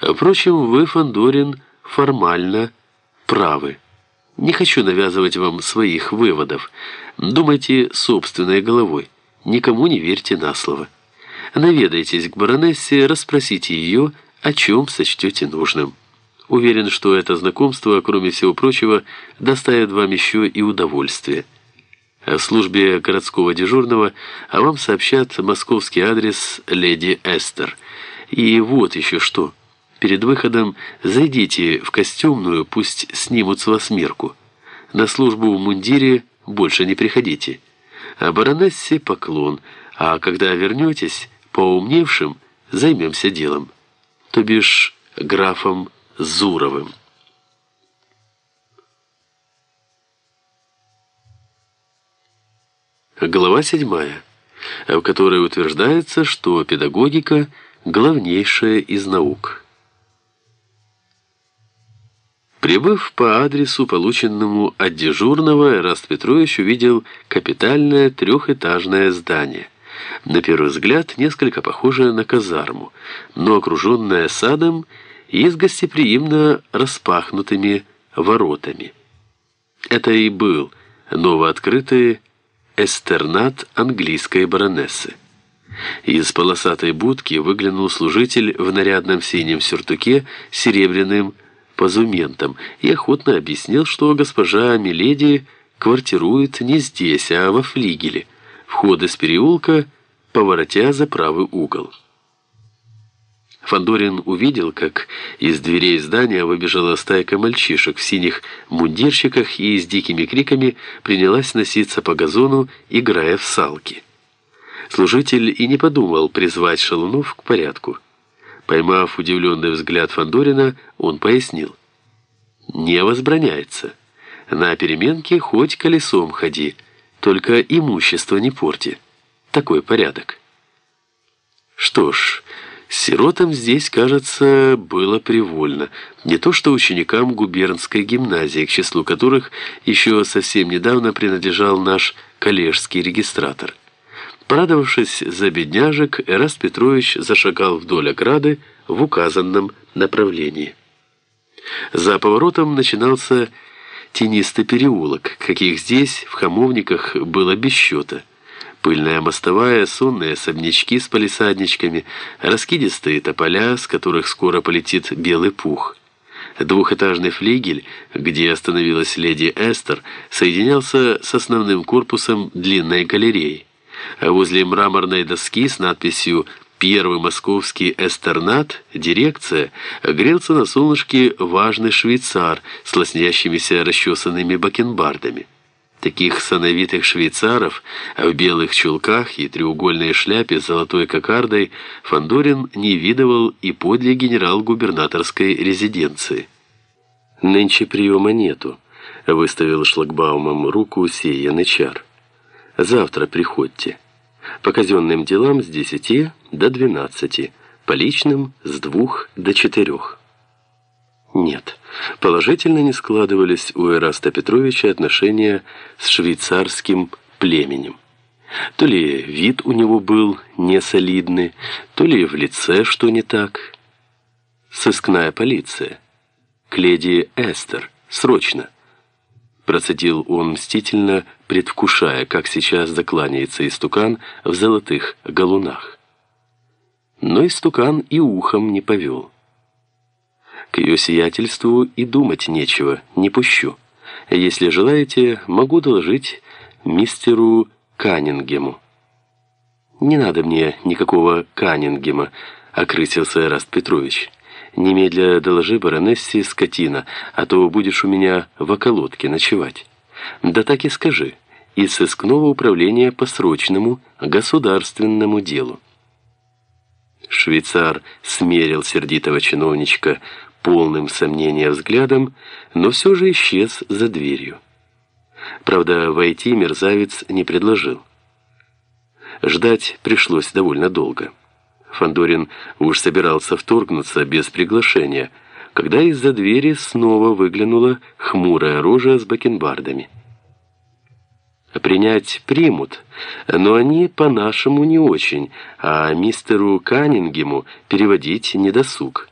Впрочем, вы, Фандорин, формально правы. Не хочу навязывать вам своих выводов. Думайте собственной головой. Никому не верьте на слово. Наведайтесь к баронессе, расспросите ее, о чем сочтете нужным. Уверен, что это знакомство, кроме всего прочего, доставит вам еще и удовольствие. В службе городского дежурного а вам сообщат московский адрес леди Эстер. И вот еще что. Перед выходом зайдите в костюмную, пусть снимут с вас мерку. На службу в мундире больше не приходите. А баронессе поклон, а когда вернетесь, поумневшим, займемся делом. То бишь графом Зуровым. Глава седьмая, в которой утверждается, что педагогика – главнейшая из наук. Прибыв по адресу, полученному от дежурного, Эраст Петрович увидел капитальное трехэтажное здание. На первый взгляд несколько похожее на казарму, но окруженное садом и с гостеприимно распахнутыми воротами. Это и был новооткрытый эстернат английской баронессы. Из полосатой будки выглянул служитель в нарядном синем сюртуке с серебряным позументом и охотно объяснил, что госпожа Миледи квартирует не здесь, а во флигеле, вход из переулка, поворотя за правый угол. Фандорин увидел, как из дверей здания выбежала стайка мальчишек в синих мундирщиках и с дикими криками принялась носиться по газону, играя в салки. Служитель и не подумал призвать шалунов к порядку. Поймав удивленный взгляд Фандорина, он пояснил. «Не возбраняется. На переменке хоть колесом ходи, только имущество не порти. Такой порядок». Что ж, сиротам здесь, кажется, было привольно. Не то что ученикам губернской гимназии, к числу которых еще совсем недавно принадлежал наш коллежский регистратор. Порадовавшись за бедняжек, Эраст Петрович зашагал вдоль ограды в указанном направлении. За поворотом начинался тенистый переулок, каких здесь, в Хамовниках, было без счета. Пыльная мостовая, сонные особнячки с палисадничками, раскидистые тополя, с которых скоро полетит белый пух. Двухэтажный флигель, где остановилась леди Эстер, соединялся с основным корпусом длинной галереи возле мраморной доски с надписью «Первый московский эстернат, дирекция», грелся на солнышке важный швейцар с лоснящимися расчесанными бакенбардами. Таких сановитых швейцаров в белых чулках и треугольной шляпе с золотой кокардой Фандорин не видывал и подле генерал-губернаторской резиденции. «Нынче приема нету», — выставил шлагбаумом руку сей янычар. Завтра приходьте. По казенным делам с 10 до 12, по личным с 2 до 4. Нет, положительно не складывались у Эраста Петровича отношения с швейцарским племенем. То ли вид у него был несолидный, то ли в лице что не так. Сыскная полиция. К леди Эстер. Срочно. Процедил он мстительно, предвкушая, как сейчас закланяется истукан в золотых галунах. Но истукан и ухом не повел. К ее сиятельству и думать нечего, не пущу. Если желаете, могу доложить мистеру Каннингему. «Не надо мне никакого Каннингема», — окрысился Эраст Петрович. Немедля доложи баронессе скотина, а то будешь у меня в околотке ночевать. Да так и скажи, из сыскного управления по срочному государственному делу. Швейцар смерил сердитого чиновничка полным сомнения взглядом, но все же исчез за дверью. Правда, войти мерзавец не предложил. Ждать пришлось довольно долго. Фандорин уж собирался вторгнуться без приглашения, когда из-за двери снова выглянула хмурая рожа с бакенбардами. Принять примут, но они по-нашему не очень, а мистеру Каннингему переводить недосуг.